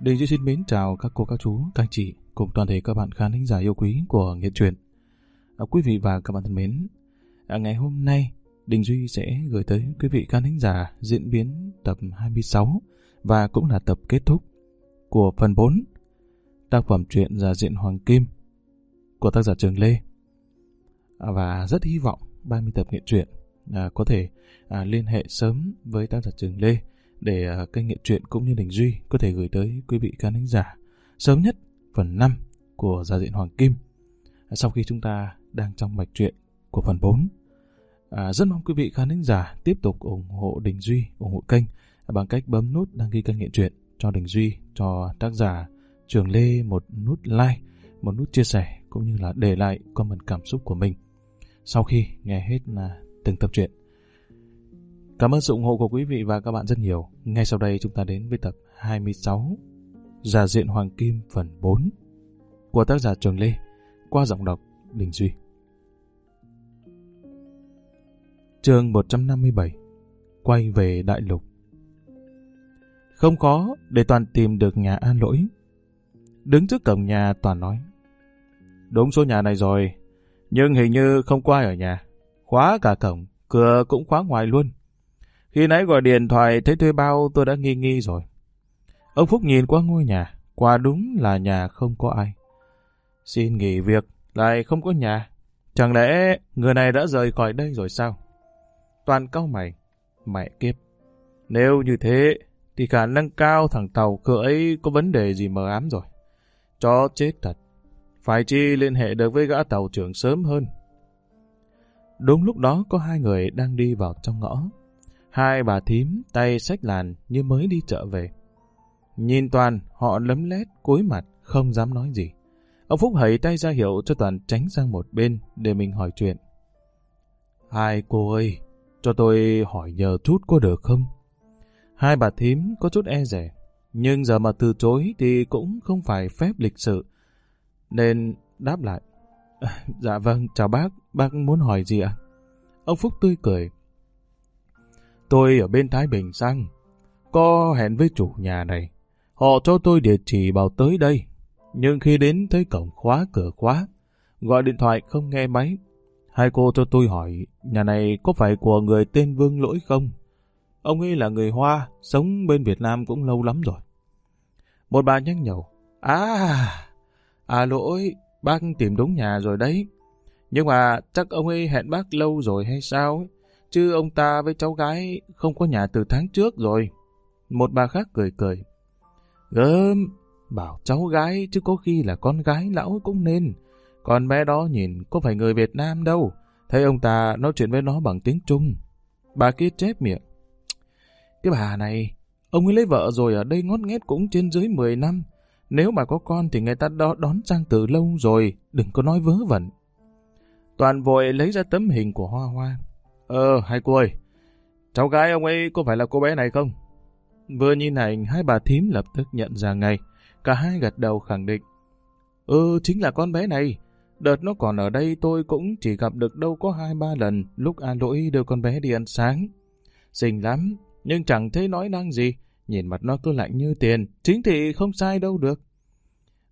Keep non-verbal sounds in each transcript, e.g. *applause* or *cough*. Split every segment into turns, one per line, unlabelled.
Đình Duy xin mến chào các cô, các chú, các anh chị cùng toàn thể các bạn khán thính giả yêu quý của Nghệ truyện. À, quý vị và các bạn thân mến, à, ngày hôm nay Đình Duy sẽ gửi tới quý vị khán thính giả diễn biến tập 26 và cũng là tập kết thúc của phần 4 tác phẩm truyện giả diện Hoàng Kim của tác giả Trường Lê. À, và rất hy vọng 30 tập nghệ truyện à, có thể à, liên hệ sớm với tác giả Trường Lê để à, kênh nghiện truyện cũng như Đình Duy có thể gửi tới quý vị khán thính giả sớm nhất phần 5 của Gia diện Hoàng Kim à, sau khi chúng ta đang trong mạch truyện của phần 4. À, rất mong quý vị khán thính giả tiếp tục ủng hộ Đình Duy, ủng hộ kênh à, bằng cách bấm nút đăng ký kênh nghiện truyện cho Đình Duy, cho tác giả Trường Lê một nút like, một nút chia sẻ cũng như là để lại comment cảm xúc của mình sau khi nghe hết là từng tập truyện. Cảm ơn sự ủng hộ của quý vị và các bạn rất nhiều. Ngay sau đây chúng ta đến với tập 26 Giả diện Hoàng Kim phần 4 của tác giả Trường Lê qua giọng đọc Đình Duy. Chương 157 Quay về Đại Lục Không khó để Toàn tìm được nhà an lỗi. Đứng trước cổng nhà Toàn nói Đúng số nhà này rồi, nhưng hình như không có ai ở nhà. Khóa cả cổng, cửa cũng khóa ngoài luôn. Khi nãy gọi điện thoại thấy thuê bao tôi đã nghi nghi rồi. Ông Phúc nhìn qua ngôi nhà, qua đúng là nhà không có ai. Xin nghỉ việc, lại không có nhà. Chẳng lẽ người này đã rời khỏi đây rồi sao? Toàn cao mày, mẹ kiếp. Nếu như thế, thì khả năng cao thằng tàu cửa ấy có vấn đề gì mờ ám rồi. Cho chết thật. Phải chi liên hệ được với gã tàu trưởng sớm hơn. Đúng lúc đó có hai người đang đi vào trong ngõ. Hai bà thím tay xách làn như mới đi chợ về. Nhìn Toàn, họ lấm lét, cúi mặt, không dám nói gì. Ông Phúc hầy tay ra hiệu cho Toàn tránh sang một bên để mình hỏi chuyện. Hai cô ơi, cho tôi hỏi nhờ chút có được không? Hai bà thím có chút e rẻ, nhưng giờ mà từ chối thì cũng không phải phép lịch sự. Nên đáp lại. *laughs* dạ vâng, chào bác, bác muốn hỏi gì ạ? Ông Phúc tươi cười. Tôi ở bên Thái Bình sang, có hẹn với chủ nhà này. Họ cho tôi địa chỉ bảo tới đây, nhưng khi đến thấy cổng khóa cửa khóa, gọi điện thoại không nghe máy. Hai cô cho tôi hỏi, nhà này có phải của người tên Vương Lỗi không? Ông ấy là người Hoa, sống bên Việt Nam cũng lâu lắm rồi. Một bà nhắc nhở, À, à lỗi, bác tìm đúng nhà rồi đấy. Nhưng mà chắc ông ấy hẹn bác lâu rồi hay sao? Chứ ông ta với cháu gái không có nhà từ tháng trước rồi. Một bà khác cười cười. Gớm, bảo cháu gái chứ có khi là con gái lão cũng nên. Con bé đó nhìn có phải người Việt Nam đâu. Thấy ông ta nói chuyện với nó bằng tiếng Trung. Bà kia chép miệng. Cái bà này, ông ấy lấy vợ rồi ở đây ngót nghét cũng trên dưới 10 năm. Nếu mà có con thì người ta đó đón sang từ lâu rồi, đừng có nói vớ vẩn. Toàn vội lấy ra tấm hình của Hoa Hoa. Ờ, hai cô ơi, cháu gái ông ấy có phải là cô bé này không? Vừa nhìn ảnh, hai bà thím lập tức nhận ra ngay. Cả hai gật đầu khẳng định. Ừ, chính là con bé này. Đợt nó còn ở đây tôi cũng chỉ gặp được đâu có hai ba lần lúc A Lỗi đưa con bé đi ăn sáng. Xinh lắm, nhưng chẳng thấy nói năng gì. Nhìn mặt nó cứ lạnh như tiền, chính thì không sai đâu được.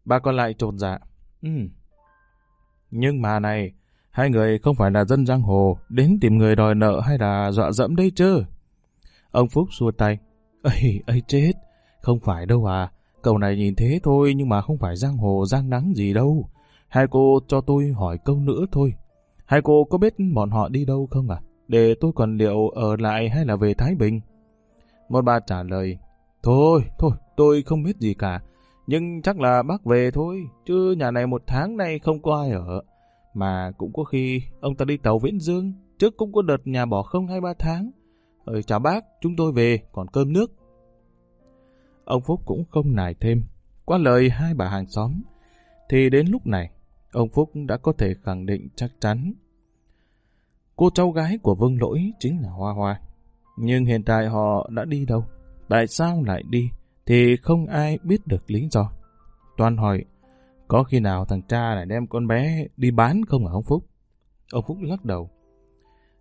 Bà còn lại trồn dạ. Ừ. Nhưng mà này, hai người không phải là dân giang hồ, đến tìm người đòi nợ hay là dọa dẫm đây chứ? Ông Phúc xua tay. Ây, ây chết, không phải đâu à. Cậu này nhìn thế thôi nhưng mà không phải giang hồ giang nắng gì đâu. Hai cô cho tôi hỏi câu nữa thôi. Hai cô có biết bọn họ đi đâu không à? Để tôi còn liệu ở lại hay là về Thái Bình? Một bà trả lời. Thôi, thôi, tôi không biết gì cả. Nhưng chắc là bác về thôi, chứ nhà này một tháng nay không có ai ở. Mà cũng có khi ông ta đi tàu Viễn Dương, trước cũng có đợt nhà bỏ không hai ba tháng. Ờ, chào bác, chúng tôi về, còn cơm nước. Ông Phúc cũng không nài thêm. Qua lời hai bà hàng xóm, thì đến lúc này, ông Phúc đã có thể khẳng định chắc chắn. Cô cháu gái của Vương Lỗi chính là Hoa Hoa. Nhưng hiện tại họ đã đi đâu? Tại sao lại đi? Thì không ai biết được lý do. Toàn hỏi, có khi nào thằng cha này đem con bé đi bán không hả ông Phúc? Ông Phúc lắc đầu.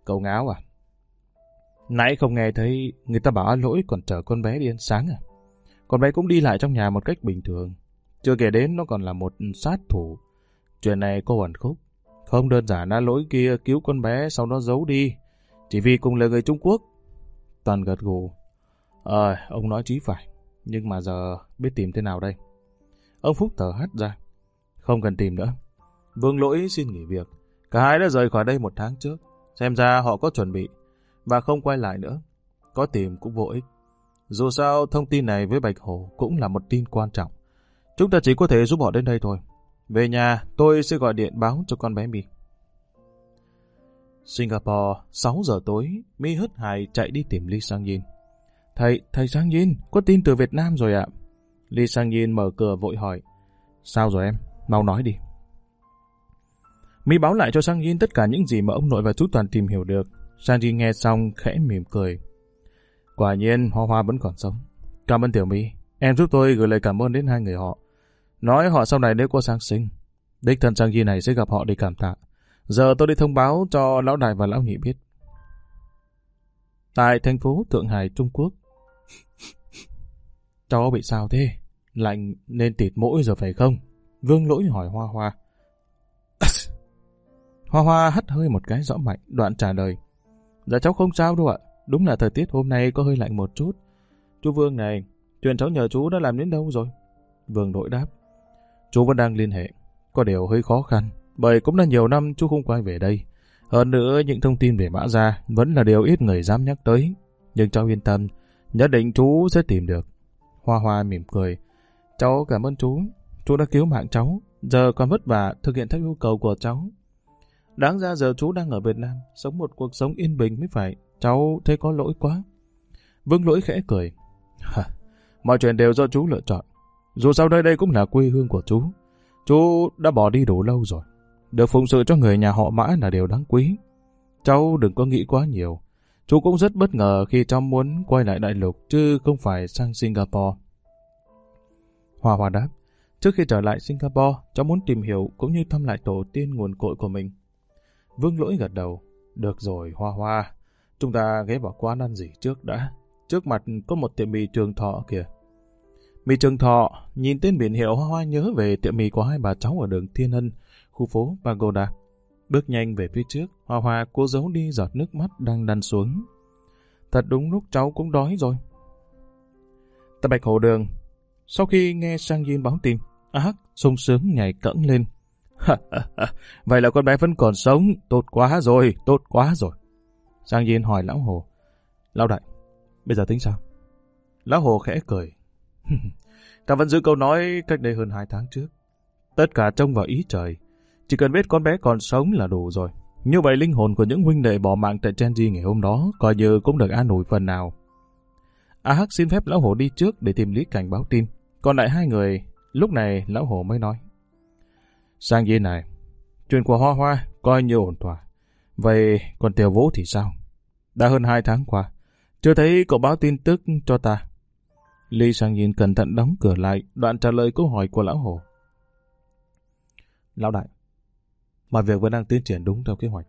Cậu ngáo à? Nãy không nghe thấy người ta bảo lỗi còn chở con bé đi ăn sáng à? Con bé cũng đi lại trong nhà một cách bình thường. Chưa kể đến nó còn là một sát thủ. Chuyện này cô ẩn khúc. Không đơn giản là lỗi kia cứu con bé sau đó giấu đi. Chỉ vì cùng là người Trung Quốc. Toàn gật gù. Ờ, ông nói chí phải. Nhưng mà giờ biết tìm thế nào đây? Ông Phúc thở hắt ra. Không cần tìm nữa. Vương lỗi xin nghỉ việc. Cả hai đã rời khỏi đây một tháng trước. Xem ra họ có chuẩn bị. Và không quay lại nữa. Có tìm cũng vô ích. Dù sao, thông tin này với Bạch Hồ cũng là một tin quan trọng. Chúng ta chỉ có thể giúp họ đến đây thôi. Về nhà, tôi sẽ gọi điện báo cho con bé Mi. Singapore, 6 giờ tối, Mi hất hải chạy đi tìm Lee Sang Yin. Thầy, thầy Sang Yin, có tin từ Việt Nam rồi ạ. Lee Sang Yin mở cửa vội hỏi. Sao rồi em? Mau nói đi. Mi báo lại cho Sang Yin tất cả những gì mà ông nội và chú Toàn tìm hiểu được. Sang Yin nghe xong khẽ mỉm cười. Quả nhiên Hoa Hoa vẫn còn sống. Cảm ơn Tiểu Mi. Em giúp tôi gửi lời cảm ơn đến hai người họ. Nói họ sau này nếu có sang sinh. Đích thân Sang Yin này sẽ gặp họ để cảm tạ. Giờ tôi đi thông báo cho Lão Đại và Lão Nhị biết. Tại thành phố Thượng Hải, Trung Quốc. Cháu bị sao thế? Lạnh nên tịt mũi rồi phải không? Vương lỗi hỏi Hoa Hoa. *coughs* Hoa Hoa hắt hơi một cái rõ mạnh, đoạn trả lời. Dạ cháu không sao đâu ạ. Đúng là thời tiết hôm nay có hơi lạnh một chút. Chú Vương này, chuyện cháu nhờ chú đã làm đến đâu rồi? Vương lỗi đáp. Chú vẫn đang liên hệ. Có điều hơi khó khăn, bởi cũng là nhiều năm chú không quay về đây. Hơn nữa, những thông tin về Mã Gia vẫn là điều ít người dám nhắc tới. Nhưng cháu yên tâm, nhất định chú sẽ tìm được. Hoa Hoa mỉm cười. Cháu cảm ơn chú. Chú đã cứu mạng cháu. Giờ còn vất vả thực hiện theo yêu cầu của cháu. Đáng ra giờ chú đang ở Việt Nam, sống một cuộc sống yên bình mới phải. Cháu thấy có lỗi quá. Vương lỗi khẽ cười. Mọi chuyện đều do chú lựa chọn. Dù sao đây đây cũng là quê hương của chú. Chú đã bỏ đi đủ lâu rồi. Được phụng sự cho người nhà họ mã là điều đáng quý. Cháu đừng có nghĩ quá nhiều. Chú cũng rất bất ngờ khi cháu muốn quay lại đại lục chứ không phải sang Singapore. Hòa Hòa đáp, trước khi trở lại Singapore, cháu muốn tìm hiểu cũng như thăm lại tổ tiên nguồn cội của mình. Vương lỗi gật đầu, được rồi Hoa Hoa, chúng ta ghé vào quán ăn gì trước đã. Trước mặt có một tiệm mì trường thọ kìa. Mì trường thọ, nhìn tên biển hiệu Hoa Hoa nhớ về tiệm mì của hai bà cháu ở đường Thiên Ân, khu phố Pagoda. Bước nhanh về phía trước, Hoa Hoa cố giấu đi giọt nước mắt đang đăn xuống. Thật đúng lúc cháu cũng đói rồi. Tại Bạch Hồ Đường, sau khi nghe Sang Yin báo tin, A Hắc sung sướng nhảy cẫng lên. Vậy là con bé vẫn còn sống, tốt quá rồi, tốt quá rồi. Sang Yin hỏi Lão Hồ. Lão Đại, bây giờ tính sao? Lão Hồ khẽ cười. *laughs* Ta vẫn giữ câu nói cách đây hơn hai tháng trước. Tất cả trông vào ý trời. Chỉ cần biết con bé còn sống là đủ rồi. Như vậy linh hồn của những huynh đệ bỏ mạng tại Chenji ngày hôm đó coi như cũng được an ủi phần nào. A Hắc xin phép Lão hồ đi trước để tìm Lý Cảnh báo tin. Còn lại hai người, lúc này Lão Hổ mới nói. Sang Di này, chuyện của Hoa Hoa coi như ổn thỏa. Vậy còn Tiểu Vũ thì sao? Đã hơn hai tháng qua, chưa thấy cậu báo tin tức cho ta. Lý Sang nhìn cẩn thận đóng cửa lại, đoạn trả lời câu hỏi của Lão Hổ. Lão Đại, mọi việc vẫn đang tiến triển đúng theo kế hoạch.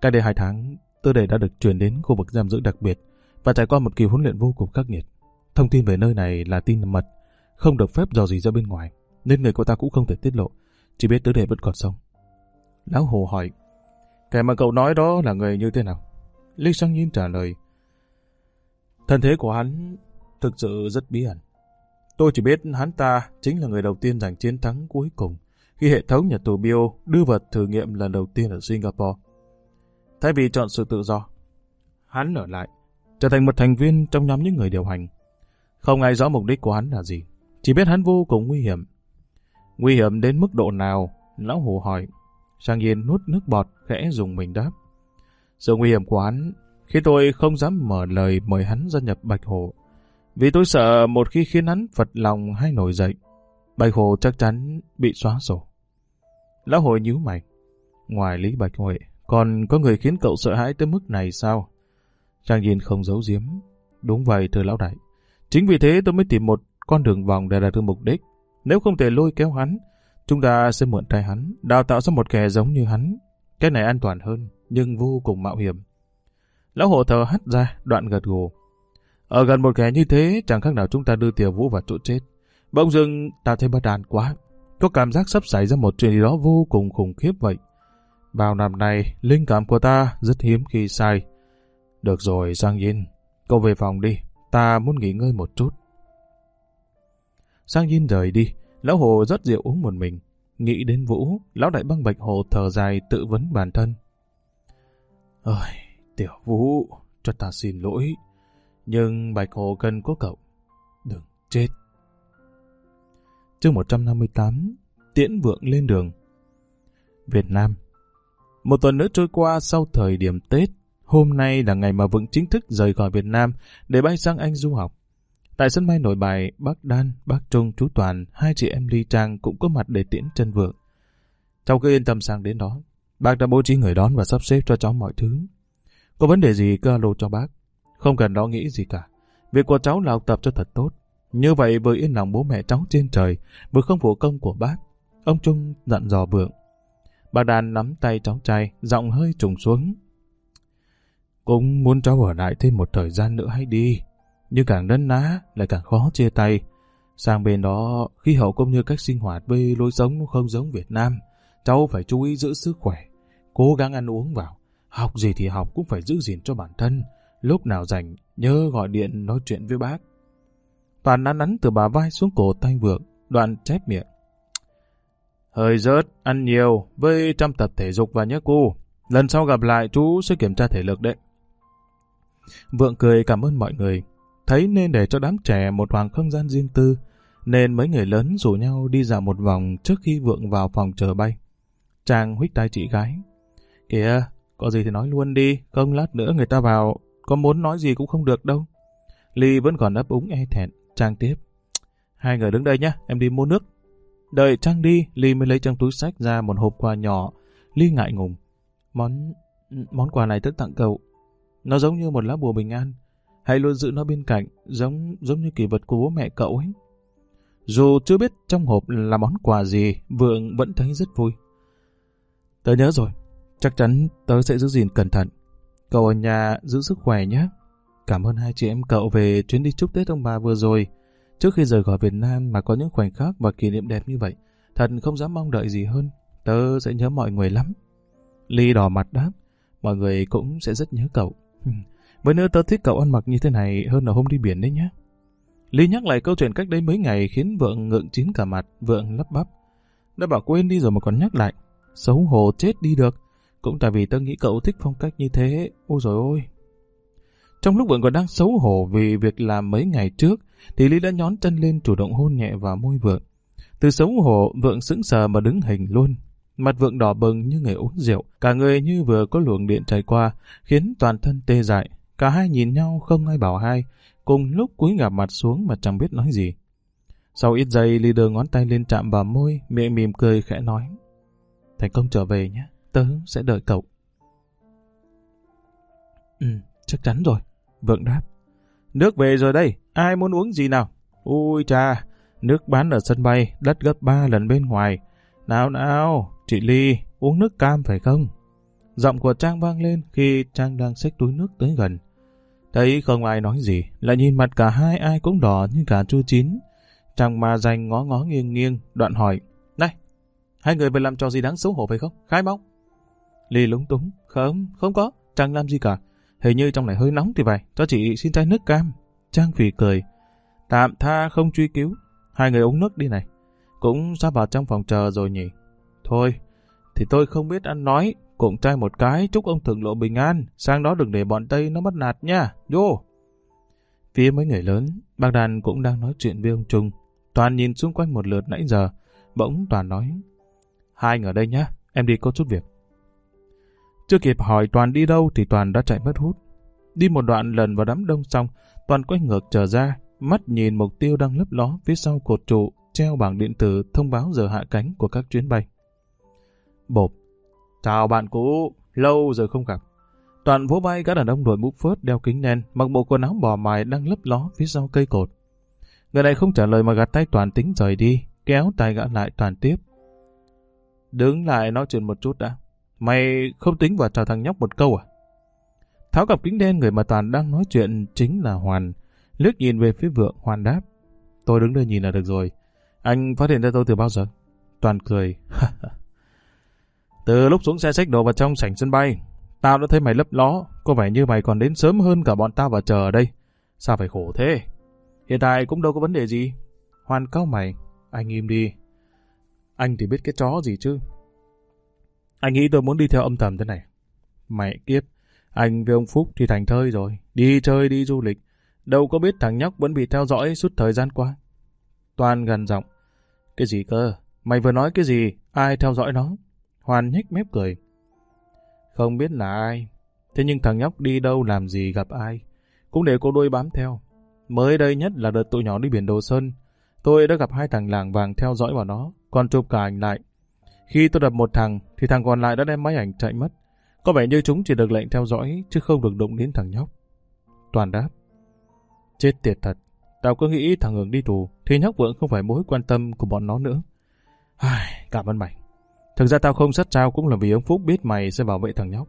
Cách đây hai tháng, tư đề đã được chuyển đến khu vực giam giữ đặc biệt và trải qua một kỳ huấn luyện vô cùng khắc nghiệt. Thông tin về nơi này là tin mật, không được phép dò gì ra bên ngoài, nên người của ta cũng không thể tiết lộ, chỉ biết tứ đệ vẫn còn sống. Lão Hồ hỏi, kẻ mà cậu nói đó là người như thế nào? Lý Sang Nhiên trả lời, thân thế của hắn thực sự rất bí ẩn. Tôi chỉ biết hắn ta chính là người đầu tiên giành chiến thắng cuối cùng khi hệ thống nhà tù bio đưa vật thử nghiệm lần đầu tiên ở Singapore. Thay vì chọn sự tự do, hắn ở lại, trở thành một thành viên trong nhóm những người điều hành. Không ai rõ mục đích của hắn là gì, chỉ biết hắn vô cùng nguy hiểm. Nguy hiểm đến mức độ nào? Lão Hồ hỏi. Sang Yên nuốt nước bọt, khẽ dùng mình đáp. Sự nguy hiểm của hắn khi tôi không dám mở lời mời hắn gia nhập Bạch Hồ. Vì tôi sợ một khi khiến hắn phật lòng hay nổi dậy, Bạch Hồ chắc chắn bị xóa sổ. Lão Hồ nhíu mày. Ngoài Lý Bạch Huệ, còn có người khiến cậu sợ hãi tới mức này sao? Trang Nhiên không giấu giếm. Đúng vậy thưa lão đại. Chính vì thế tôi mới tìm một con đường vòng để đạt được mục đích. Nếu không thể lôi kéo hắn, chúng ta sẽ mượn tay hắn, đào tạo ra một kẻ giống như hắn. Cái này an toàn hơn, nhưng vô cùng mạo hiểm. Lão hộ thờ hắt ra, đoạn gật gù. Ở gần một kẻ như thế, chẳng khác nào chúng ta đưa Tiểu Vũ vào chỗ chết. Bỗng dưng, ta thấy bất an quá. Có cảm giác sắp xảy ra một chuyện gì đó vô cùng khủng khiếp vậy. Bao năm nay, linh cảm của ta rất hiếm khi sai. Được rồi, Giang Yin, cậu về phòng đi, ta muốn nghỉ ngơi một chút sang yên rời đi, lão hồ rất rượu uống một mình. Nghĩ đến Vũ, lão đại băng bạch hồ thở dài tự vấn bản thân. Ơi, tiểu Vũ, cho ta xin lỗi. Nhưng bạch hồ cần có cậu. Đừng chết. Chương 158 Tiễn vượng lên đường Việt Nam Một tuần nữa trôi qua sau thời điểm Tết, hôm nay là ngày mà Vượng chính thức rời khỏi Việt Nam để bay sang Anh du học. Tại sân bay nội bài, bác Đan, bác Trung, chú Toàn, hai chị em Ly Trang cũng có mặt để tiễn chân Vượng. Cháu cứ yên tâm sang đến đó. Bác đã bố trí người đón và sắp xếp cho cháu mọi thứ. Có vấn đề gì cứ alo cho bác. Không cần lo nghĩ gì cả. Việc của cháu là học tập cho thật tốt. Như vậy vừa yên lòng bố mẹ cháu trên trời, vừa không phụ công của bác. Ông Trung dặn dò Vượng. Bà đan nắm tay cháu trai, giọng hơi trùng xuống. Cũng muốn cháu ở lại thêm một thời gian nữa hay đi. Nhưng càng nấn ná, lại càng khó chia tay. Sang bên đó, khí hậu cũng như cách sinh hoạt với lối sống không giống Việt Nam. Cháu phải chú ý giữ sức khỏe, cố gắng ăn uống vào. Học gì thì học cũng phải giữ gìn cho bản thân. Lúc nào rảnh, nhớ gọi điện nói chuyện với bác. Toàn nắn nắn từ bà vai xuống cổ tay vượng, đoạn chép miệng. Hơi rớt, ăn nhiều, với trăm tập thể dục và nhớ cô. Lần sau gặp lại chú sẽ kiểm tra thể lực đấy. Vượng cười cảm ơn mọi người. Thấy nên để cho đám trẻ một hoàng không gian riêng tư, nên mấy người lớn rủ nhau đi dạo một vòng trước khi Vượng vào phòng chờ bay. Trang huých tay chị gái. Kìa, có gì thì nói luôn đi, không lát nữa người ta vào, có muốn nói gì cũng không được đâu. Ly vẫn còn ấp úng e thẹn, Trang tiếp. Hai người đứng đây nhé, em đi mua nước. Đợi Trang đi, Ly mới lấy trong túi sách ra một hộp quà nhỏ. Ly ngại ngùng. Món món quà này tất tặng cậu. Nó giống như một lá bùa bình an. Hãy luôn giữ nó bên cạnh, giống giống như kỷ vật của bố mẹ cậu ấy. Dù chưa biết trong hộp là món quà gì, Vượng vẫn thấy rất vui. Tớ nhớ rồi, chắc chắn tớ sẽ giữ gìn cẩn thận. Cậu ở nhà giữ sức khỏe nhé. Cảm ơn hai chị em cậu về chuyến đi chúc Tết ông bà vừa rồi. Trước khi rời khỏi Việt Nam mà có những khoảnh khắc và kỷ niệm đẹp như vậy, thật không dám mong đợi gì hơn. Tớ sẽ nhớ mọi người lắm. Ly đỏ mặt đáp, mọi người cũng sẽ rất nhớ cậu. *laughs* Với nữa tớ thích cậu ăn mặc như thế này hơn là hôm đi biển đấy nhé. Ly nhắc lại câu chuyện cách đây mấy ngày khiến vượng ngượng chín cả mặt, vượng lắp bắp. Đã bảo quên đi rồi mà còn nhắc lại. Xấu hổ chết đi được. Cũng tại vì tớ nghĩ cậu thích phong cách như thế. Ôi rồi ôi. Trong lúc Vượng còn đang xấu hổ vì việc làm mấy ngày trước, thì Lý đã nhón chân lên chủ động hôn nhẹ vào môi Vượng. Từ xấu hổ, Vượng sững sờ mà đứng hình luôn. Mặt Vượng đỏ bừng như người uống rượu, cả người như vừa có luồng điện chạy qua, khiến toàn thân tê dại. Cả hai nhìn nhau không ai bảo hai, cùng lúc cúi ngả mặt xuống mà chẳng biết nói gì. Sau ít giây, Ly đưa ngón tay lên chạm vào môi, miệng mỉm cười khẽ nói. Thành công trở về nhé, tớ sẽ đợi cậu. Ừ, chắc chắn rồi. Vượng đáp. Nước về rồi đây, ai muốn uống gì nào? Ui cha, nước bán ở sân bay, đắt gấp ba lần bên ngoài. Nào nào, chị Ly, uống nước cam phải không? Giọng của Trang vang lên khi Trang đang xách túi nước tới gần. Thấy không ai nói gì, lại nhìn mặt cả hai ai cũng đỏ như cả chua chín. Trang mà dành ngó ngó nghiêng nghiêng, đoạn hỏi. Này, hai người vừa làm trò gì đáng xấu hổ phải không? Khai bóng. Ly lúng túng. Không, không có, Trang làm gì cả. Hình như trong này hơi nóng thì vậy, cho chị xin chai nước cam. Trang phì cười. Tạm tha không truy cứu. Hai người uống nước đi này. Cũng sắp vào trong phòng chờ rồi nhỉ. Thôi, thì tôi không biết ăn nói cụng trai một cái, chúc ông thượng lộ bình an. Sang đó đừng để bọn Tây nó mất nạt nha. Vô! Phía mấy người lớn, bác đàn cũng đang nói chuyện với ông Trung. Toàn nhìn xung quanh một lượt nãy giờ. Bỗng Toàn nói. Hai người ở đây nhá, em đi có chút việc. Chưa kịp hỏi Toàn đi đâu thì Toàn đã chạy mất hút. Đi một đoạn lần vào đám đông xong, Toàn quay ngược trở ra, mắt nhìn mục tiêu đang lấp ló phía sau cột trụ, treo bảng điện tử thông báo giờ hạ cánh của các chuyến bay. Bộp. Chào bạn cũ, lâu rồi không gặp. Toàn vỗ vai gã đàn ông đội mũ phớt đeo kính đen, mặc bộ quần áo bò mài đang lấp ló phía sau cây cột. Người này không trả lời mà gạt tay Toàn tính rời đi, kéo tay gã lại Toàn tiếp. Đứng lại nói chuyện một chút đã. Mày không tính vào chào thằng nhóc một câu à? Tháo cặp kính đen người mà Toàn đang nói chuyện chính là Hoàn. Liếc nhìn về phía vượng, hoàn đáp. Tôi đứng đây nhìn là được rồi. Anh phát hiện ra tôi từ bao giờ? Toàn cười. *laughs* từ lúc xuống xe xách đồ vào trong sảnh sân bay, tao đã thấy mày lấp ló. Có vẻ như mày còn đến sớm hơn cả bọn tao vào chờ ở đây. Sao phải khổ thế? Hiện tại cũng đâu có vấn đề gì. hoan cao mày. Anh im đi. Anh thì biết cái chó gì chứ. Anh nghĩ tôi muốn đi theo âm thầm thế này. Mẹ kiếp. Anh với ông Phúc thì thành thơi rồi. Đi chơi đi du lịch. Đâu có biết thằng nhóc vẫn bị theo dõi suốt thời gian qua. Toàn gần giọng. Cái gì cơ? Mày vừa nói cái gì? Ai theo dõi nó? Hoàn nhếch mép cười. Không biết là ai. Thế nhưng thằng nhóc đi đâu làm gì gặp ai. Cũng để cô đuôi bám theo. Mới đây nhất là đợt tụi nhỏ đi biển Đồ Sơn. Tôi đã gặp hai thằng làng vàng theo dõi vào nó, còn chụp cả ảnh lại. Khi tôi đập một thằng, thì thằng còn lại đã đem máy ảnh chạy mất. Có vẻ như chúng chỉ được lệnh theo dõi, chứ không được đụng đến thằng nhóc. Toàn đáp. Chết tiệt thật. Tao cứ nghĩ thằng Hường đi tù, thì nhóc vượng không phải mối quan tâm của bọn nó nữa. Ai, cảm ơn mày. Thực ra tao không sát trao cũng là vì ông Phúc biết mày sẽ bảo vệ thằng nhóc.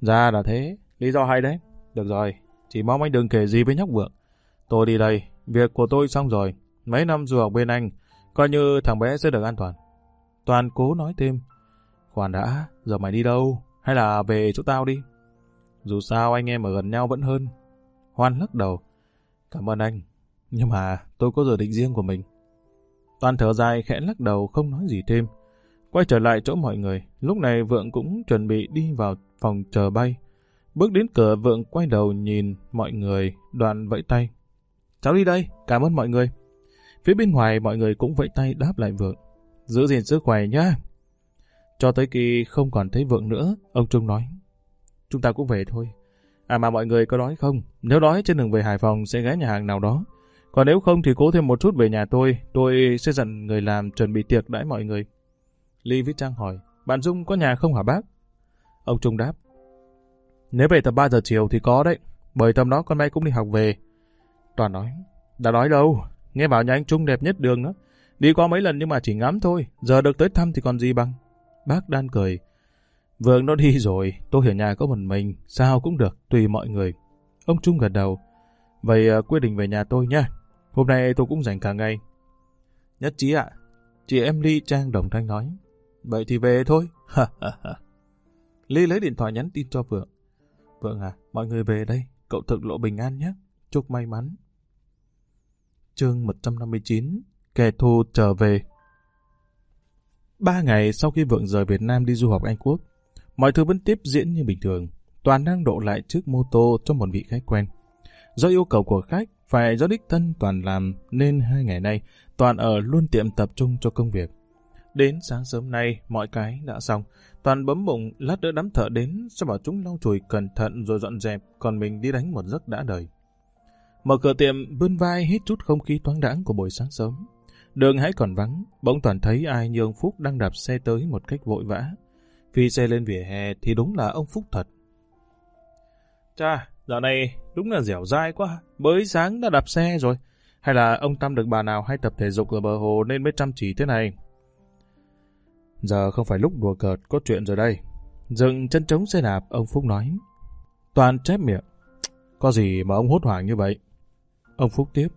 Ra là thế, lý do hay đấy. Được rồi, chỉ mong anh đừng kể gì với nhóc vượng. Tôi đi đây, việc của tôi xong rồi. Mấy năm du học bên anh, coi như thằng bé sẽ được an toàn. Toàn cố nói thêm. Khoan đã, giờ mày đi đâu? Hay là về chỗ tao đi? Dù sao anh em ở gần nhau vẫn hơn. Hoan lắc đầu. Cảm ơn anh. Nhưng mà tôi có dự định riêng của mình. Toàn thở dài khẽ lắc đầu không nói gì thêm. Quay trở lại chỗ mọi người. Lúc này Vượng cũng chuẩn bị đi vào phòng chờ bay. Bước đến cửa Vượng quay đầu nhìn mọi người, đoàn vẫy tay. Cháu đi đây, cảm ơn mọi người. Phía bên ngoài mọi người cũng vẫy tay đáp lại Vượng. Giữ gìn sức khỏe nhá. Cho tới khi không còn thấy Vượng nữa, ông Trung nói. Chúng ta cũng về thôi. À mà mọi người có đói không? Nếu đói trên đường về Hải Phòng sẽ ghé nhà hàng nào đó. Còn nếu không thì cố thêm một chút về nhà tôi, tôi sẽ dặn người làm chuẩn bị tiệc đãi mọi người. Ly Viết Trang hỏi, bạn Dung có nhà không hả bác? Ông Trung đáp, nếu về tầm 3 giờ chiều thì có đấy, bởi tầm đó con bé cũng đi học về. Toàn nói, đã nói đâu, nghe bảo nhà anh Trung đẹp nhất đường đó. Đi qua mấy lần nhưng mà chỉ ngắm thôi, giờ được tới thăm thì còn gì bằng. Bác đan cười, Vương nó đi rồi, tôi ở nhà có một mình, sao cũng được, tùy mọi người. Ông Trung gật đầu, vậy uh, quyết định về nhà tôi nha. Hôm nay tôi cũng dành cả ngày. Nhất trí ạ. Chị em Ly Trang đồng thanh nói. Vậy thì về thôi. *laughs* Ly lấy điện thoại nhắn tin cho Vượng. Vượng à, mọi người về đây. Cậu thực lộ bình an nhé. Chúc may mắn. Chương 159 Kẻ thù trở về Ba ngày sau khi Vượng rời Việt Nam đi du học Anh Quốc, mọi thứ vẫn tiếp diễn như bình thường. Toàn đang độ lại chiếc mô tô cho một vị khách quen. Do yêu cầu của khách, phải do đích thân Toàn làm nên hai ngày nay Toàn ở luôn tiệm tập trung cho công việc. Đến sáng sớm nay, mọi cái đã xong. Toàn bấm bụng, lát nữa đám thợ đến, sẽ bảo chúng lau chùi cẩn thận rồi dọn dẹp, còn mình đi đánh một giấc đã đời. Mở cửa tiệm, bươn vai hít chút không khí thoáng đãng của buổi sáng sớm. Đường hãy còn vắng, bỗng Toàn thấy ai như ông Phúc đang đạp xe tới một cách vội vã. Phi xe lên vỉa hè thì đúng là ông Phúc thật. Cha, dạo này đúng là dẻo dai quá, mới sáng đã đạp xe rồi. Hay là ông Tâm được bà nào hay tập thể dục ở bờ hồ nên mới chăm chỉ thế này? Giờ không phải lúc đùa cợt, có chuyện rồi đây. dựng chân trống xe đạp, ông Phúc nói. Toàn chép miệng. Có gì mà ông hốt hoảng như vậy? Ông Phúc tiếp.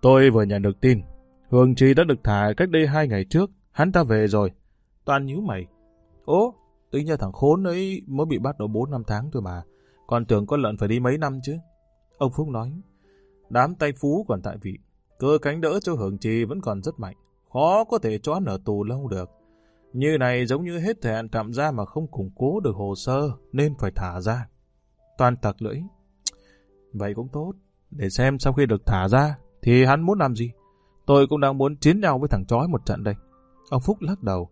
Tôi vừa nhận được tin. Hương Trì đã được thả cách đây hai ngày trước. Hắn ta về rồi. Toàn nhíu mày. Ố, tính ra thằng khốn ấy mới bị bắt độ 4 năm tháng thôi mà. Còn tưởng con lợn phải đi mấy năm chứ. Ông Phúc nói. Đám tay phú còn tại vị. Cơ cánh đỡ cho hưởng trì vẫn còn rất mạnh. Khó có thể cho ở tù lâu được. Như này giống như hết thời hạn tạm ra mà không củng cố được hồ sơ nên phải thả ra. Toàn tặc lưỡi. Vậy cũng tốt. Để xem sau khi được thả ra thì hắn muốn làm gì. Tôi cũng đang muốn chiến nhau với thằng chói một trận đây. Ông Phúc lắc đầu.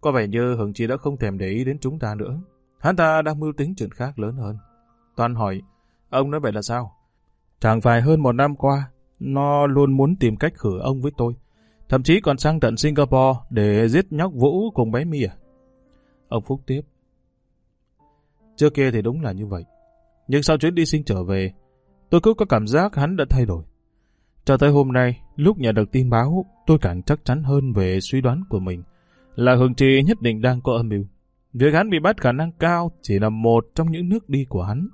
Có vẻ như Hưởng Chi đã không thèm để ý đến chúng ta nữa. Hắn ta đang mưu tính chuyện khác lớn hơn. Toàn hỏi, ông nói vậy là sao? Chẳng phải hơn một năm qua, nó luôn muốn tìm cách khử ông với tôi. Thậm chí còn sang tận Singapore để giết nhóc Vũ cùng bé Mia. Ông Phúc tiếp. Trước kia thì đúng là như vậy. Nhưng sau chuyến đi sinh trở về, tôi cứ có cảm giác hắn đã thay đổi. Cho tới hôm nay, lúc nhận được tin báo, tôi càng chắc chắn hơn về suy đoán của mình là Hương Trì nhất định đang có âm mưu. Việc hắn bị bắt khả năng cao chỉ là một trong những nước đi của hắn.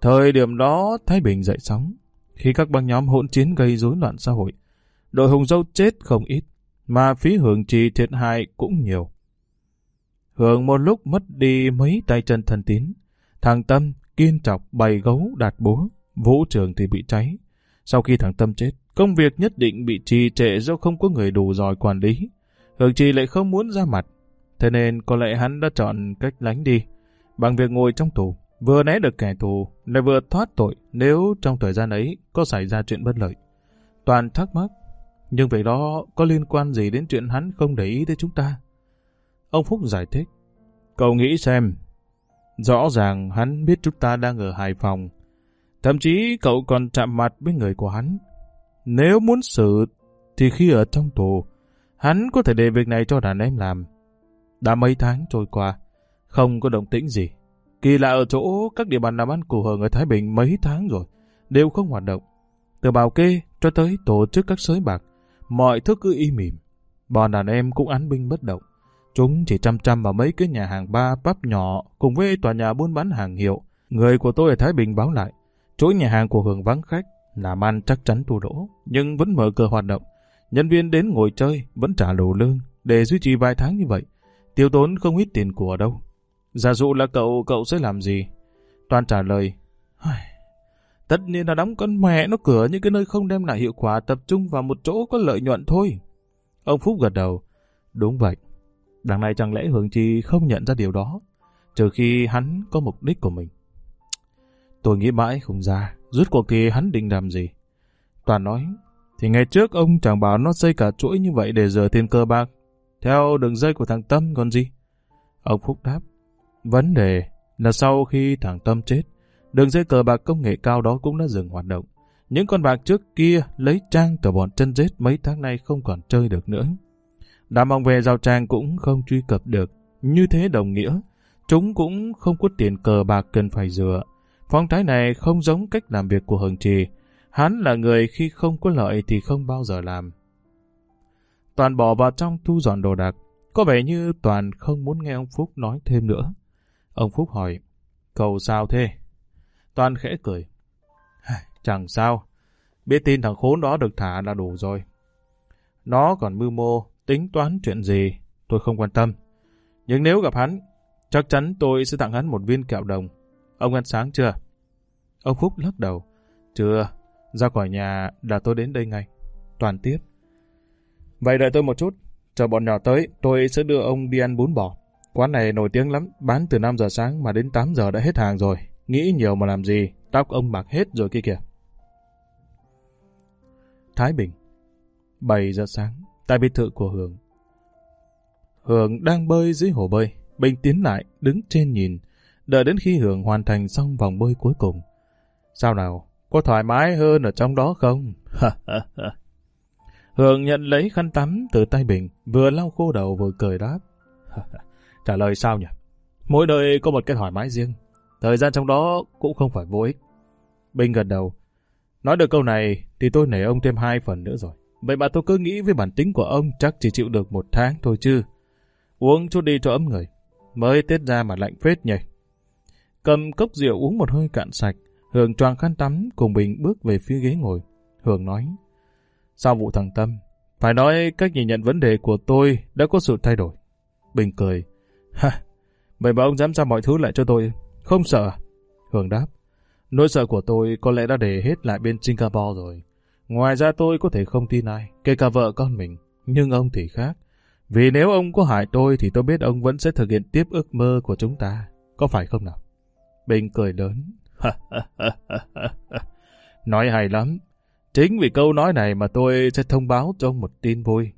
Thời điểm đó, Thái Bình dậy sóng. Khi các băng nhóm hỗn chiến gây rối loạn xã hội, đội Hùng Dâu chết không ít, mà phí hưởng trì thiệt hại cũng nhiều. Hưởng một lúc mất đi mấy tay chân thân tín, thằng Tâm, kiên trọc, bày gấu, đạt búa, vũ trường thì bị cháy. Sau khi thằng Tâm chết, công việc nhất định bị trì trệ do không có người đủ giỏi quản lý. Hưởng trì lại không muốn ra mặt, thế nên có lẽ hắn đã chọn cách lánh đi, bằng việc ngồi trong tù, vừa né được kẻ thù, lại vừa thoát tội nếu trong thời gian ấy có xảy ra chuyện bất lợi. Toàn thắc mắc, nhưng việc đó có liên quan gì đến chuyện hắn không để ý tới chúng ta? Ông Phúc giải thích, cậu nghĩ xem, rõ ràng hắn biết chúng ta đang ở Hải Phòng, thậm chí cậu còn chạm mặt với người của hắn. Nếu muốn xử, thì khi ở trong tù, hắn có thể để việc này cho đàn em làm. Đã mấy tháng trôi qua, không có động tĩnh gì. Kỳ lạ ở chỗ các địa bàn làm ăn của Hường ở Thái Bình mấy tháng rồi, đều không hoạt động. Từ bảo kê cho tới tổ chức các sới bạc, mọi thứ cứ im mỉm. Bọn đàn em cũng án binh bất động. Chúng chỉ chăm chăm vào mấy cái nhà hàng ba pub nhỏ cùng với tòa nhà buôn bán hàng hiệu. Người của tôi ở Thái Bình báo lại, chuỗi nhà hàng của Hường vắng khách, làm ăn chắc chắn tu đổ, nhưng vẫn mở cửa hoạt động. Nhân viên đến ngồi chơi, vẫn trả đủ lương, để duy trì vài tháng như vậy. Tiêu tốn không ít tiền của đâu. Giả dụ là cậu, cậu sẽ làm gì? Toàn trả lời, tất nhiên là đóng con mẹ nó cửa những cái nơi không đem lại hiệu quả tập trung vào một chỗ có lợi nhuận thôi. Ông Phúc gật đầu, đúng vậy. Đằng này chẳng lẽ Hương Chi không nhận ra điều đó, trừ khi hắn có mục đích của mình. Tôi nghĩ mãi không ra, rút cuộc thì hắn định làm gì? Toàn nói, thì ngày trước ông chẳng bảo nó xây cả chuỗi như vậy để rửa tiền cơ bạc, theo đường dây của thằng Tâm còn gì? Ông Phúc đáp, vấn đề là sau khi thằng Tâm chết, đường dây cờ bạc công nghệ cao đó cũng đã dừng hoạt động. Những con bạc trước kia lấy trang từ bọn chân rết mấy tháng nay không còn chơi được nữa. Đám mong về giao trang cũng không truy cập được. Như thế đồng nghĩa, chúng cũng không có tiền cờ bạc cần phải dựa. Phong thái này không giống cách làm việc của Hồng Trì. Hắn là người khi không có lợi thì không bao giờ làm. Toàn bỏ vào trong thu dọn đồ đạc. Có vẻ như Toàn không muốn nghe ông Phúc nói thêm nữa. Ông Phúc hỏi, cậu sao thế? Toàn khẽ cười. Chẳng sao, biết tin thằng khốn đó được thả là đủ rồi. Nó còn mưu mô, tính toán chuyện gì, tôi không quan tâm. Nhưng nếu gặp hắn, chắc chắn tôi sẽ tặng hắn một viên kẹo đồng. Ông ăn sáng chưa? Ông Phúc lắc đầu. Chưa, ra khỏi nhà là tôi đến đây ngay. Toàn tiếp. Vậy đợi tôi một chút, chờ bọn nhỏ tới, tôi sẽ đưa ông đi ăn bún bò. Quán này nổi tiếng lắm, bán từ 5 giờ sáng mà đến 8 giờ đã hết hàng rồi. Nghĩ nhiều mà làm gì, tóc ông bạc hết rồi kia kìa. Thái Bình 7 giờ sáng, tại biệt thự của Hường. Hường đang bơi dưới hồ bơi, Bình tiến lại, đứng trên nhìn, đợi đến khi Hường hoàn thành xong vòng bơi cuối cùng. Sao nào, có thoải mái hơn ở trong đó không? *laughs* Hường nhận lấy khăn tắm từ tay Bình, vừa lau khô đầu vừa cười đáp. *laughs* Trả lời sao nhỉ? Mỗi đời có một cái thoải mái riêng. Thời gian trong đó cũng không phải vô ích. Bình gật đầu. Nói được câu này thì tôi nể ông thêm hai phần nữa rồi. Vậy mà tôi cứ nghĩ với bản tính của ông chắc chỉ chịu được một tháng thôi chứ. Uống chút đi cho ấm người. Mới tết ra mà lạnh phết nhỉ. Cầm cốc rượu uống một hơi cạn sạch. Hường choàng khăn tắm cùng Bình bước về phía ghế ngồi. Hường nói. Sau vụ thằng Tâm, phải nói cách nhìn nhận vấn đề của tôi đã có sự thay đổi. Bình cười. Ha, vậy mà ông dám ra mọi thứ lại cho tôi, không sợ à? Hường đáp. Nỗi sợ của tôi có lẽ đã để hết lại bên Singapore rồi. Ngoài ra tôi có thể không tin ai, kể cả vợ con mình. Nhưng ông thì khác. Vì nếu ông có hại tôi thì tôi biết ông vẫn sẽ thực hiện tiếp ước mơ của chúng ta. Có phải không nào? Bình cười lớn. *laughs* nói hay lắm. Chính vì câu nói này mà tôi sẽ thông báo cho ông một tin vui.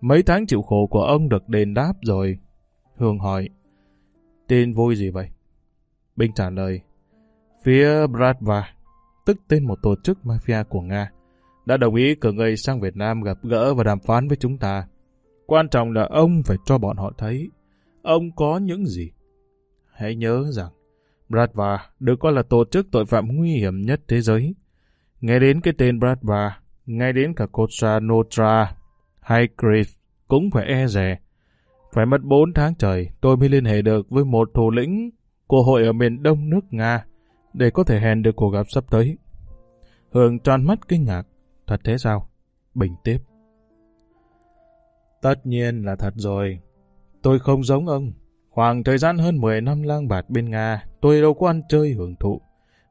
Mấy tháng chịu khổ của ông được đền đáp rồi. Hương hỏi. Tin vui gì vậy? Bình trả lời. Phía Bratva, tức tên một tổ chức mafia của Nga, đã đồng ý cử người sang Việt Nam gặp gỡ và đàm phán với chúng ta. Quan trọng là ông phải cho bọn họ thấy ông có những gì. Hãy nhớ rằng Bratva được coi là tổ chức tội phạm nguy hiểm nhất thế giới. Nghe đến cái tên Bratva, ngay đến cả Cosa Nostra hay Griff cũng phải e rè. Phải mất 4 tháng trời tôi mới liên hệ được với một thủ lĩnh của hội ở miền đông nước Nga để có thể hẹn được cuộc gặp sắp tới. Hường tròn mắt kinh ngạc. Thật thế sao? Bình tiếp. Tất nhiên là thật rồi. Tôi không giống ông. Khoảng thời gian hơn 10 năm lang bạt bên Nga, tôi đâu có ăn chơi hưởng thụ.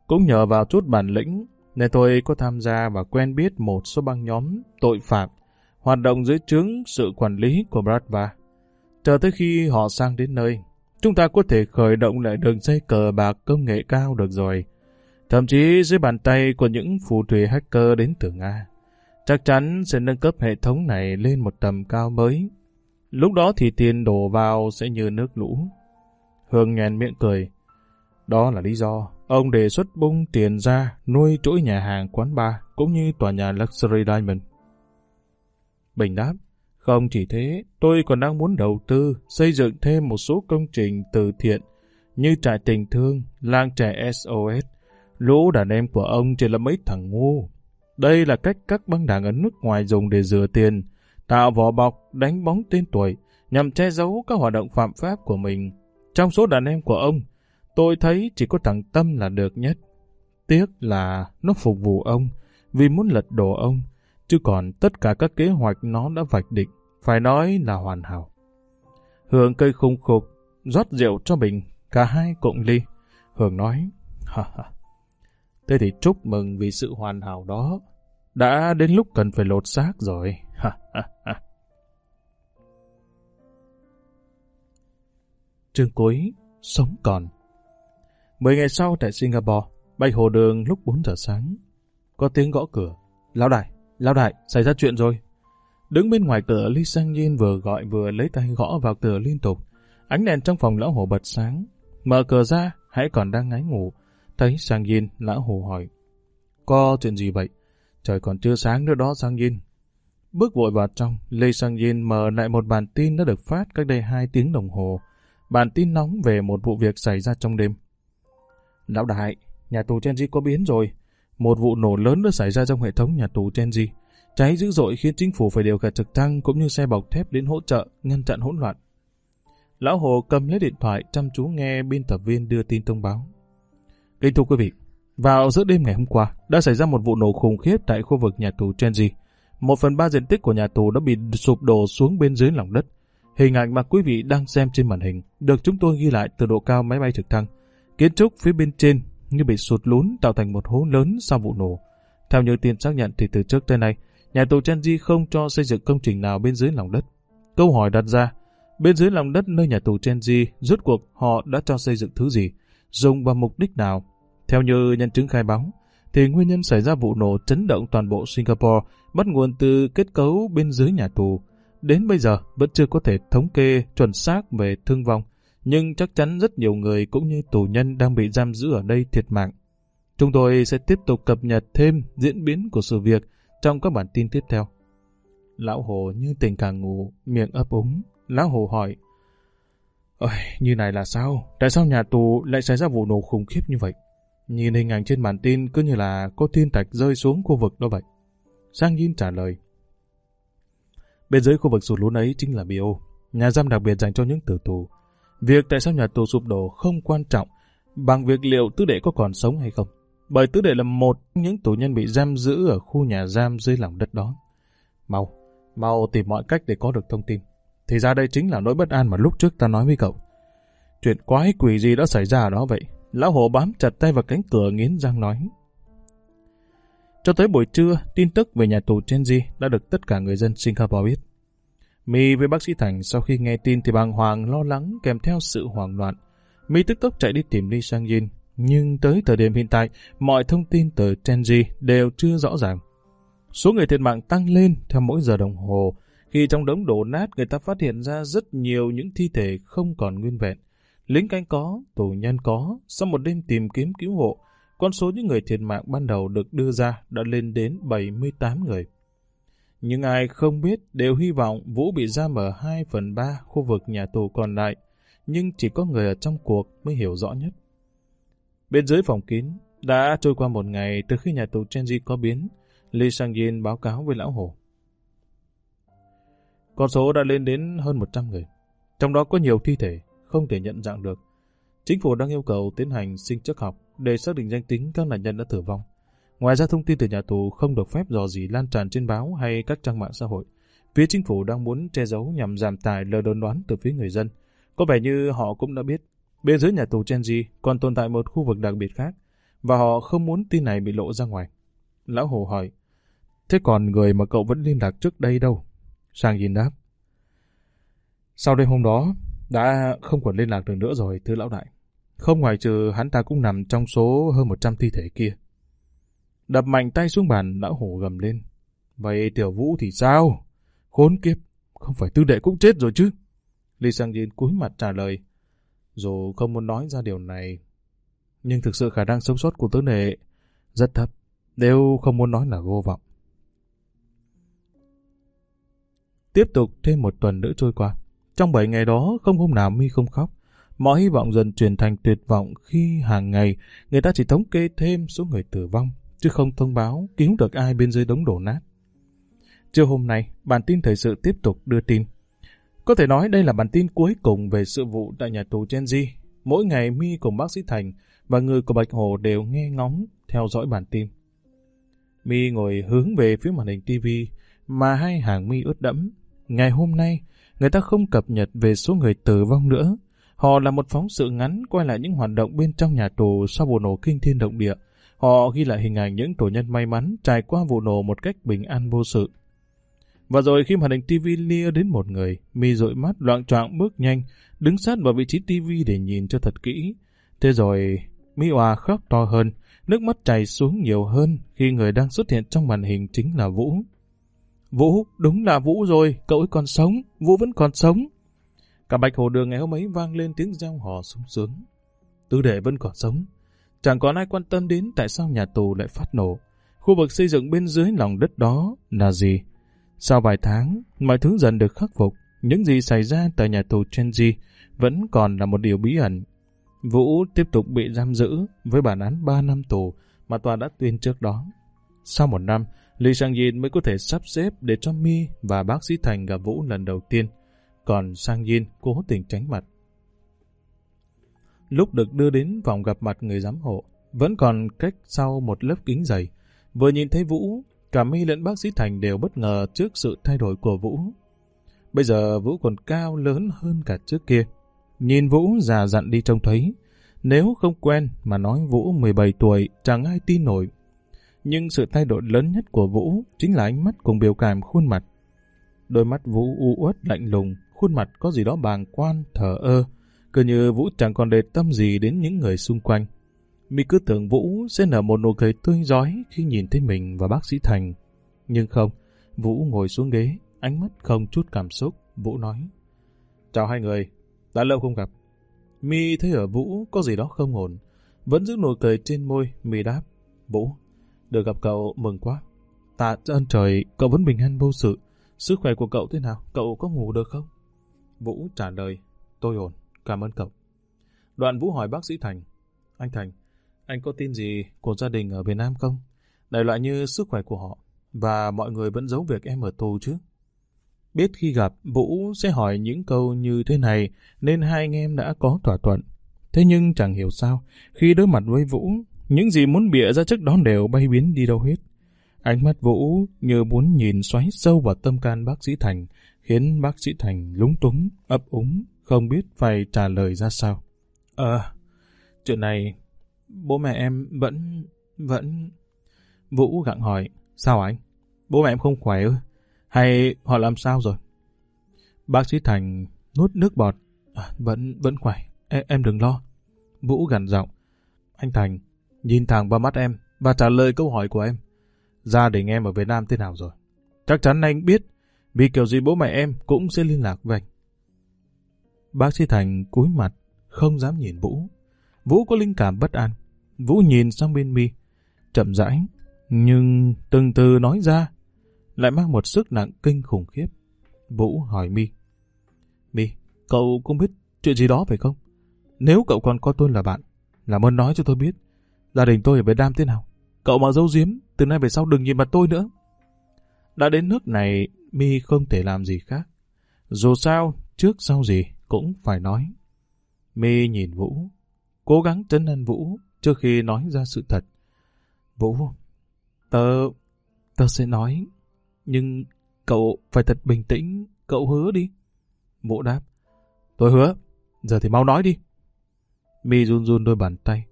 Cũng nhờ vào chút bản lĩnh, nên tôi có tham gia và quen biết một số băng nhóm tội phạm hoạt động dưới trướng sự quản lý của Bratva. Chờ tới khi họ sang đến nơi, chúng ta có thể khởi động lại đường dây cờ bạc công nghệ cao được rồi. Thậm chí dưới bàn tay của những phù thủy hacker đến từ Nga. Chắc chắn sẽ nâng cấp hệ thống này lên một tầm cao mới. Lúc đó thì tiền đổ vào sẽ như nước lũ. Hương nhèn miệng cười. Đó là lý do ông đề xuất bung tiền ra nuôi chuỗi nhà hàng quán bar cũng như tòa nhà Luxury Diamond. Bình đáp, không chỉ thế, tôi còn đang muốn đầu tư xây dựng thêm một số công trình từ thiện như trại tình thương, lang trẻ SOS. Lũ đàn em của ông chỉ là mấy thằng ngu. Đây là cách các băng đảng ở nước ngoài dùng để rửa tiền, tạo vỏ bọc, đánh bóng tên tuổi, nhằm che giấu các hoạt động phạm pháp của mình. Trong số đàn em của ông, tôi thấy chỉ có thằng Tâm là được nhất. Tiếc là nó phục vụ ông, vì muốn lật đổ ông, chứ còn tất cả các kế hoạch nó đã vạch định, phải nói là hoàn hảo. Hương cây khung khục, rót rượu cho mình, cả hai cộng ly. Hương nói, ha ha, thế thì chúc mừng vì sự hoàn hảo đó. Đã đến lúc cần phải lột xác rồi, ha ha ha. Chương cuối, sống còn. Mười ngày sau tại Singapore, bay hồ đường lúc 4 giờ sáng. Có tiếng gõ cửa. Lão đại, lão đại, xảy ra chuyện rồi. Đứng bên ngoài cửa, Lý Sang Nhiên vừa gọi vừa lấy tay gõ vào cửa liên tục. Ánh đèn trong phòng lão hồ bật sáng. Mở cửa ra, hãy còn đang ngáy ngủ. Thấy Sang Nhiên, lão hồ hỏi. Có chuyện gì vậy? Trời còn chưa sáng nữa đó Sang Nhiên. Bước vội vào trong, Lê Sang Nhiên mở lại một bản tin đã được phát cách đây hai tiếng đồng hồ. Bản tin nóng về một vụ việc xảy ra trong đêm. Lão đại, nhà tù Chenji có biến rồi. Một vụ nổ lớn đã xảy ra trong hệ thống nhà tù Tenji. Cháy dữ dội khiến chính phủ phải điều cả trực thăng cũng như xe bọc thép đến hỗ trợ, ngăn chặn hỗn loạn. Lão Hồ cầm lấy điện thoại chăm chú nghe biên tập viên đưa tin thông báo. Kính thưa quý vị, vào giữa đêm ngày hôm qua đã xảy ra một vụ nổ khủng khiếp tại khu vực nhà tù Chenji. Một phần ba diện tích của nhà tù đã bị sụp đổ xuống bên dưới lòng đất. Hình ảnh mà quý vị đang xem trên màn hình được chúng tôi ghi lại từ độ cao máy bay trực thăng. Kiến trúc phía bên trên như bị sụt lún tạo thành một hố lớn sau vụ nổ. Theo như tin xác nhận thì từ trước tới nay, nhà tù Chenji không cho xây dựng công trình nào bên dưới lòng đất. Câu hỏi đặt ra, bên dưới lòng đất nơi nhà tù Chenji, rốt cuộc họ đã cho xây dựng thứ gì, dùng vào mục đích nào? Theo như nhân chứng khai báo, thì nguyên nhân xảy ra vụ nổ chấn động toàn bộ Singapore bắt nguồn từ kết cấu bên dưới nhà tù. Đến bây giờ vẫn chưa có thể thống kê chuẩn xác về thương vong, nhưng chắc chắn rất nhiều người cũng như tù nhân đang bị giam giữ ở đây thiệt mạng. Chúng tôi sẽ tiếp tục cập nhật thêm diễn biến của sự việc trong các bản tin tiếp theo. Lão Hồ như tình càng ngủ, miệng ấp úng. Lão Hồ hỏi, Ôi, như này là sao? Tại sao nhà tù lại xảy ra vụ nổ khủng khiếp như vậy? Nhìn hình ảnh trên bản tin cứ như là có thiên thạch rơi xuống khu vực đó vậy. Sang Yin trả lời. Bên dưới khu vực sụt lún ấy chính là Bio, nhà giam đặc biệt dành cho những tử tù. Việc tại sao nhà tù sụp đổ không quan trọng bằng việc liệu tứ đệ có còn sống hay không. Bởi tứ đệ là một trong những tù nhân bị giam giữ ở khu nhà giam dưới lòng đất đó. Mau, mau tìm mọi cách để có được thông tin. Thì ra đây chính là nỗi bất an mà lúc trước ta nói với cậu. Chuyện quái quỷ gì đã xảy ra ở đó vậy? Lão hồ bám chặt tay vào cánh cửa nghiến răng nói. Cho tới buổi trưa, tin tức về nhà tù Chenji đã được tất cả người dân Singapore biết. Mi với bác sĩ Thành sau khi nghe tin thì bàng hoàng lo lắng kèm theo sự hoảng loạn. Mi tức tốc chạy đi tìm Lee Sang Jin, nhưng tới thời điểm hiện tại, mọi thông tin từ Chenji đều chưa rõ ràng. Số người thiệt mạng tăng lên theo mỗi giờ đồng hồ, khi trong đống đổ nát người ta phát hiện ra rất nhiều những thi thể không còn nguyên vẹn. Lính canh có, tù nhân có, sau một đêm tìm kiếm cứu hộ, con số những người thiệt mạng ban đầu được đưa ra đã lên đến 78 người. Nhưng ai không biết đều hy vọng Vũ bị giam ở 2 phần 3 khu vực nhà tù còn lại, nhưng chỉ có người ở trong cuộc mới hiểu rõ nhất. Bên dưới phòng kín, đã trôi qua một ngày từ khi nhà tù Chenji có biến, Lee Sang Yin báo cáo với Lão Hồ. Con số đã lên đến hơn 100 người, trong đó có nhiều thi thể, không thể nhận dạng được. Chính phủ đang yêu cầu tiến hành sinh chắc học để xác định danh tính các nạn nhân đã tử vong. Ngoài ra thông tin từ nhà tù không được phép dò gì lan tràn trên báo hay các trang mạng xã hội. Phía chính phủ đang muốn che giấu nhằm giảm tài lời đồn đoán từ phía người dân. Có vẻ như họ cũng đã biết, bên dưới nhà tù Chenji còn tồn tại một khu vực đặc biệt khác, và họ không muốn tin này bị lộ ra ngoài. Lão Hồ hỏi, thế còn người mà cậu vẫn liên lạc trước đây đâu? Sang Yin đáp, sau đêm hôm đó, đã không còn liên lạc được nữa rồi, thưa lão đại. Không ngoài trừ hắn ta cũng nằm trong số hơn 100 thi thể kia. Đập mạnh tay xuống bàn, lão hổ gầm lên. Vậy tiểu vũ thì sao? Khốn kiếp, không phải tư đệ cũng chết rồi chứ? Lý Sang Jin cúi mặt trả lời. Dù không muốn nói ra điều này, nhưng thực sự khả năng sống sót của tứ đệ rất thấp, nếu không muốn nói là vô vọng. Tiếp tục thêm một tuần nữa trôi qua. Trong bảy ngày đó, không hôm nào mi không khóc. Mọi hy vọng dần chuyển thành tuyệt vọng khi hàng ngày người ta chỉ thống kê thêm số người tử vong, chứ không thông báo cứu được ai bên dưới đống đổ nát. Trưa hôm nay, bản tin thời sự tiếp tục đưa tin. Có thể nói đây là bản tin cuối cùng về sự vụ tại nhà tù Genji. Mỗi ngày Mi cùng bác sĩ Thành và người của Bạch Hồ đều nghe ngóng theo dõi bản tin. Mi ngồi hướng về phía màn hình TV mà hai hàng mi ướt đẫm. Ngày hôm nay, người ta không cập nhật về số người tử vong nữa. Họ là một phóng sự ngắn quay lại những hoạt động bên trong nhà tù sau vụ nổ kinh thiên động địa. Họ ghi lại hình ảnh những tù nhân may mắn trải qua vụ nổ một cách bình an vô sự. Và rồi khi màn hình TV lia đến một người, mi dội mắt loạn trọng bước nhanh, đứng sát vào vị trí TV để nhìn cho thật kỹ. Thế rồi, mi hòa khóc to hơn, nước mắt chảy xuống nhiều hơn khi người đang xuất hiện trong màn hình chính là Vũ. Vũ, đúng là Vũ rồi, cậu ấy còn sống, Vũ vẫn còn sống. Cả bạch hồ đường ngày hôm ấy vang lên tiếng reo hò sung sướng. Tư đệ vẫn còn sống. Chẳng còn ai quan tâm đến tại sao nhà tù lại phát nổ. Khu vực xây dựng bên dưới lòng đất đó là gì? Sau vài tháng, mọi thứ dần được khắc phục. Những gì xảy ra tại nhà tù Chenji vẫn còn là một điều bí ẩn. Vũ tiếp tục bị giam giữ với bản án 3 năm tù mà tòa đã tuyên trước đó. Sau một năm, Lý Sang Yin mới có thể sắp xếp để cho Mi và bác sĩ Thành gặp Vũ lần đầu tiên, còn Sang Yin cố tình tránh mặt. Lúc được đưa đến vòng gặp mặt người giám hộ, vẫn còn cách sau một lớp kính dày. Vừa nhìn thấy Vũ, cả My lẫn bác sĩ Thành đều bất ngờ trước sự thay đổi của Vũ. Bây giờ Vũ còn cao lớn hơn cả trước kia. Nhìn Vũ già dặn đi trông thấy. Nếu không quen mà nói Vũ 17 tuổi chẳng ai tin nổi nhưng sự thay đổi lớn nhất của Vũ chính là ánh mắt cùng biểu cảm khuôn mặt. Đôi mắt Vũ u uất lạnh lùng, khuôn mặt có gì đó bàng quan, thờ ơ, cứ như Vũ chẳng còn để tâm gì đến những người xung quanh. Mi cứ tưởng Vũ sẽ nở một nụ cười tươi giói khi nhìn thấy mình và bác sĩ Thành. Nhưng không, Vũ ngồi xuống ghế, ánh mắt không chút cảm xúc. Vũ nói, Chào hai người, đã lâu không gặp. Mi thấy ở Vũ có gì đó không ổn, vẫn giữ nụ cười trên môi, Mi đáp, Vũ, được gặp cậu mừng quá. Tạ ơn trời, cậu vẫn bình an vô sự. Sức khỏe của cậu thế nào? Cậu có ngủ được không? Vũ trả lời, tôi ổn, cảm ơn cậu. Đoạn Vũ hỏi bác sĩ Thành, anh Thành, anh có tin gì của gia đình ở Việt Nam không? Đại loại như sức khỏe của họ, và mọi người vẫn giấu việc em ở tù chứ? Biết khi gặp, Vũ sẽ hỏi những câu như thế này, nên hai anh em đã có thỏa thuận. Thế nhưng chẳng hiểu sao, khi đối mặt với Vũ, những gì muốn bịa ra trước đó đều bay biến đi đâu hết. Ánh mắt Vũ như muốn nhìn xoáy sâu vào tâm can bác sĩ Thành, khiến bác sĩ Thành lúng túng, ấp úng, không biết phải trả lời ra sao. Ờ, chuyện này, bố mẹ em vẫn, vẫn... Vũ gặng hỏi, sao anh? Bố mẹ em không khỏe ư? Hay họ làm sao rồi? Bác sĩ Thành nuốt nước bọt, à, vẫn, vẫn khỏe, em, em đừng lo. Vũ gằn giọng, anh Thành, nhìn thẳng vào mắt em và trả lời câu hỏi của em. Gia đình em ở Việt Nam thế nào rồi? Chắc chắn anh biết, vì kiểu gì bố mẹ em cũng sẽ liên lạc với anh. Bác sĩ Thành cúi mặt, không dám nhìn Vũ. Vũ có linh cảm bất an. Vũ nhìn sang bên mi, chậm rãi, nhưng từng từ nói ra, lại mang một sức nặng kinh khủng khiếp. Vũ hỏi mi. Mi, cậu cũng biết chuyện gì đó phải không? Nếu cậu còn coi tôi là bạn, làm ơn nói cho tôi biết. Gia đình tôi ở Việt Nam thế nào? Cậu mà giấu diếm, từ nay về sau đừng nhìn mặt tôi nữa. Đã đến nước này, mi không thể làm gì khác. Dù sao, trước sau gì cũng phải nói. Mi nhìn Vũ, cố gắng trấn an Vũ trước khi nói ra sự thật. Vũ, Tớ... tớ sẽ nói. Nhưng cậu phải thật bình tĩnh, cậu hứa đi. Vũ đáp. Tôi hứa, giờ thì mau nói đi. Mi run run đôi bàn tay.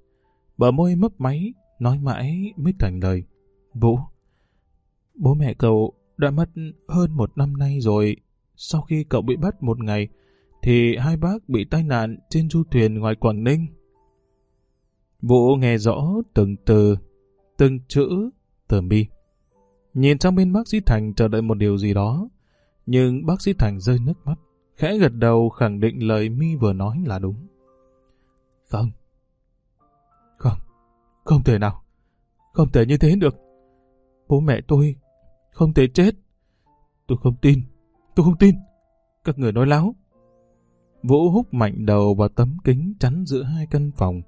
Bờ môi mấp máy, nói mãi mới thành lời. Vũ, bố mẹ cậu đã mất hơn một năm nay rồi. Sau khi cậu bị bắt một ngày, thì hai bác bị tai nạn trên du thuyền ngoài Quảng Ninh. Vũ nghe rõ từng từ, từng chữ từ mi. Nhìn sang bên bác sĩ Thành chờ đợi một điều gì đó, nhưng bác sĩ Thành rơi nước mắt, khẽ gật đầu khẳng định lời mi vừa nói là đúng. Không. Không. Không thể nào. Không thể như thế được. Bố mẹ tôi không thể chết. Tôi không tin. Tôi không tin. Các người nói láo. Vũ hút mạnh đầu vào tấm kính chắn giữa hai căn phòng.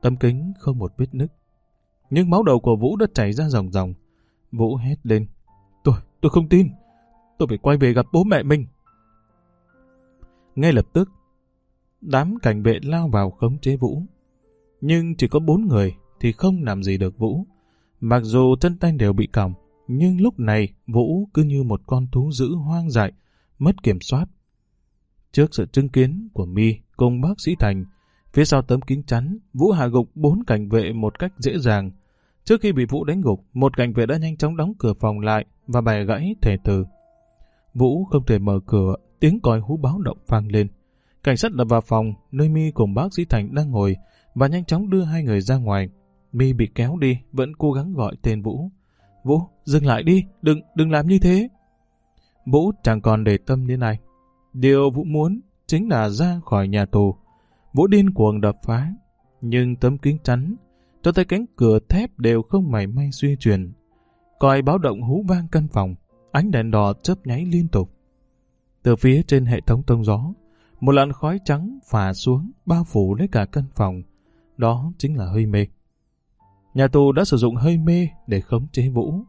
Tấm kính không một vết nứt. Nhưng máu đầu của Vũ đã chảy ra ròng ròng. Vũ hét lên. Tôi, tôi không tin. Tôi phải quay về gặp bố mẹ mình. Ngay lập tức, đám cảnh vệ lao vào khống chế Vũ. Nhưng chỉ có bốn người thì không làm gì được Vũ. Mặc dù chân tay đều bị còng, nhưng lúc này Vũ cứ như một con thú dữ hoang dại, mất kiểm soát. Trước sự chứng kiến của mi cùng bác sĩ Thành, phía sau tấm kính chắn, Vũ hạ gục bốn cảnh vệ một cách dễ dàng. Trước khi bị Vũ đánh gục, một cảnh vệ đã nhanh chóng đóng cửa phòng lại và bẻ gãy thể từ. Vũ không thể mở cửa, tiếng còi hú báo động vang lên. Cảnh sát lập vào phòng, nơi mi cùng bác sĩ Thành đang ngồi, và nhanh chóng đưa hai người ra ngoài. mi bị kéo đi, vẫn cố gắng gọi tên Vũ. Vũ, dừng lại đi, đừng, đừng làm như thế. Vũ chẳng còn để tâm đến ai. Điều Vũ muốn chính là ra khỏi nhà tù. Vũ điên cuồng đập phá, nhưng tấm kính chắn, cho tới cánh cửa thép đều không mảy may suy chuyển. Còi báo động hú vang căn phòng, ánh đèn đỏ chớp nháy liên tục. Từ phía trên hệ thống tông gió, một làn khói trắng phả xuống bao phủ lấy cả căn phòng. Đó chính là hơi mê. Nhà tù đã sử dụng hơi mê để khống chế Vũ.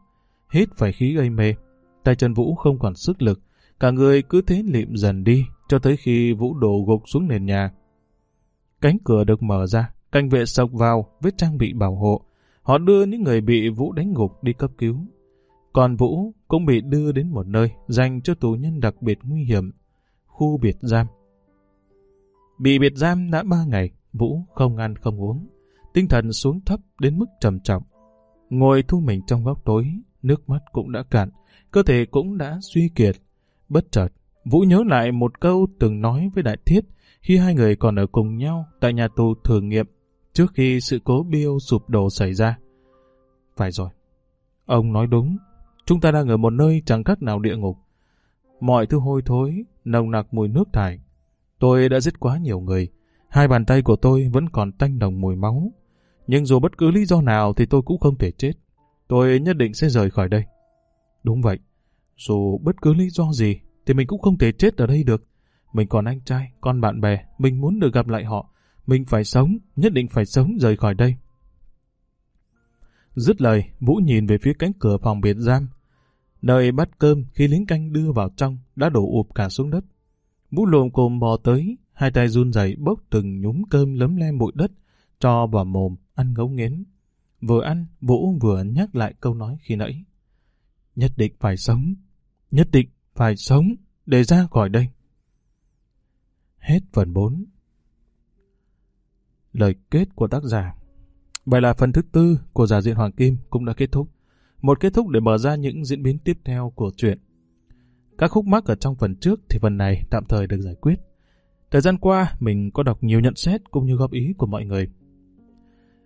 Hít phải khí gây mê. Tay chân Vũ không còn sức lực. Cả người cứ thế liệm dần đi cho tới khi Vũ đổ gục xuống nền nhà. Cánh cửa được mở ra, canh vệ sộc vào với trang bị bảo hộ. Họ đưa những người bị Vũ đánh gục đi cấp cứu. Còn Vũ cũng bị đưa đến một nơi dành cho tù nhân đặc biệt nguy hiểm, khu biệt giam. Bị biệt giam đã ba ngày, Vũ không ăn không uống. Tinh thần xuống thấp đến mức trầm trọng. Ngồi thu mình trong góc tối, nước mắt cũng đã cạn, cơ thể cũng đã suy kiệt. Bất chợt, Vũ nhớ lại một câu từng nói với Đại Thiết khi hai người còn ở cùng nhau tại nhà tù thử nghiệm trước khi sự cố biêu sụp đổ xảy ra. Phải rồi, ông nói đúng, chúng ta đang ở một nơi chẳng khác nào địa ngục. Mọi thứ hôi thối, nồng nặc mùi nước thải. Tôi đã giết quá nhiều người, hai bàn tay của tôi vẫn còn tanh đồng mùi máu. Nhưng dù bất cứ lý do nào thì tôi cũng không thể chết. Tôi nhất định sẽ rời khỏi đây. Đúng vậy, dù bất cứ lý do gì thì mình cũng không thể chết ở đây được. Mình còn anh trai, con bạn bè, mình muốn được gặp lại họ. Mình phải sống, nhất định phải sống rời khỏi đây. Dứt lời, Vũ nhìn về phía cánh cửa phòng biệt giam. Nơi bắt cơm khi lính canh đưa vào trong đã đổ ụp cả xuống đất. Vũ lồm cồm bò tới, hai tay run rẩy bốc từng nhúm cơm lấm lem bụi đất, cho vào mồm, ăn ngấu nghiến. Vừa ăn, Vũ vừa nhắc lại câu nói khi nãy. Nhất định phải sống, nhất định phải sống để ra khỏi đây. Hết phần 4 Lời kết của tác giả Vậy là phần thứ tư của giả diện Hoàng Kim cũng đã kết thúc. Một kết thúc để mở ra những diễn biến tiếp theo của truyện. Các khúc mắc ở trong phần trước thì phần này tạm thời được giải quyết. Thời gian qua, mình có đọc nhiều nhận xét cũng như góp ý của mọi người.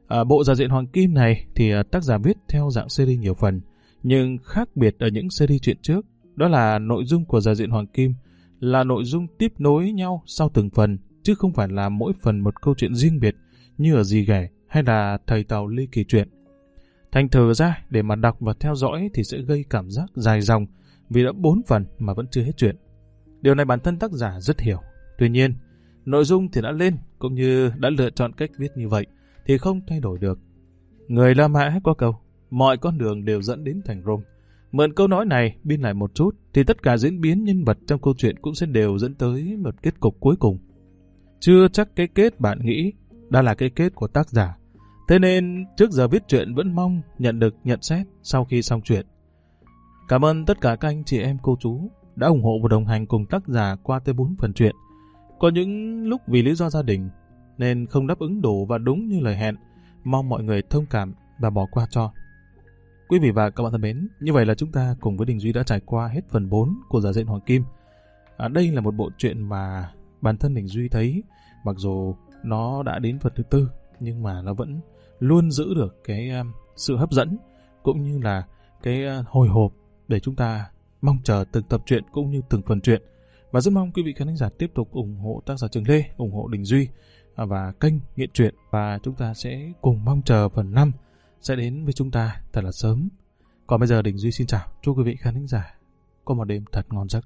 À, bộ giả diện Hoàng Kim này thì à, tác giả viết theo dạng series nhiều phần, nhưng khác biệt ở những series chuyện trước, đó là nội dung của giả diện Hoàng Kim là nội dung tiếp nối nhau sau từng phần, chứ không phải là mỗi phần một câu chuyện riêng biệt như ở gì Ghẻ hay là Thầy Tàu Ly Kỳ chuyện Thành thử ra, để mà đọc và theo dõi thì sẽ gây cảm giác dài dòng vì đã bốn phần mà vẫn chưa hết chuyện. Điều này bản thân tác giả rất hiểu. Tuy nhiên, nội dung thì đã lên cũng như đã lựa chọn cách viết như vậy thì không thay đổi được. Người La Mã có câu, mọi con đường đều dẫn đến thành Rome. Mượn câu nói này biên lại một chút, thì tất cả diễn biến nhân vật trong câu chuyện cũng sẽ đều dẫn tới một kết cục cuối cùng. Chưa chắc cái kết bạn nghĩ đã là cái kết của tác giả. Thế nên trước giờ viết chuyện vẫn mong nhận được nhận xét sau khi xong chuyện. Cảm ơn tất cả các anh chị em, cô chú đã ủng hộ và đồng hành cùng tác giả qua tới 4 phần truyện. Có những lúc vì lý do gia đình nên không đáp ứng đủ và đúng như lời hẹn. Mong mọi người thông cảm và bỏ qua cho. Quý vị và các bạn thân mến, như vậy là chúng ta cùng với Đình Duy đã trải qua hết phần 4 của Giả Diện Hoàng Kim. À, đây là một bộ truyện mà bản thân Đình Duy thấy mặc dù nó đã đến phần thứ tư nhưng mà nó vẫn luôn giữ được cái um, sự hấp dẫn cũng như là cái uh, hồi hộp để chúng ta mong chờ từng tập truyện cũng như từng phần truyện. Và rất mong quý vị khán giả tiếp tục ủng hộ tác giả Trường Lê, ủng hộ Đình Duy à, và kênh Nghiện Truyện và chúng ta sẽ cùng mong chờ phần 5 sẽ đến với chúng ta thật là sớm. Còn bây giờ Đình Duy xin chào, chúc quý vị khán giả có một đêm thật ngon giấc.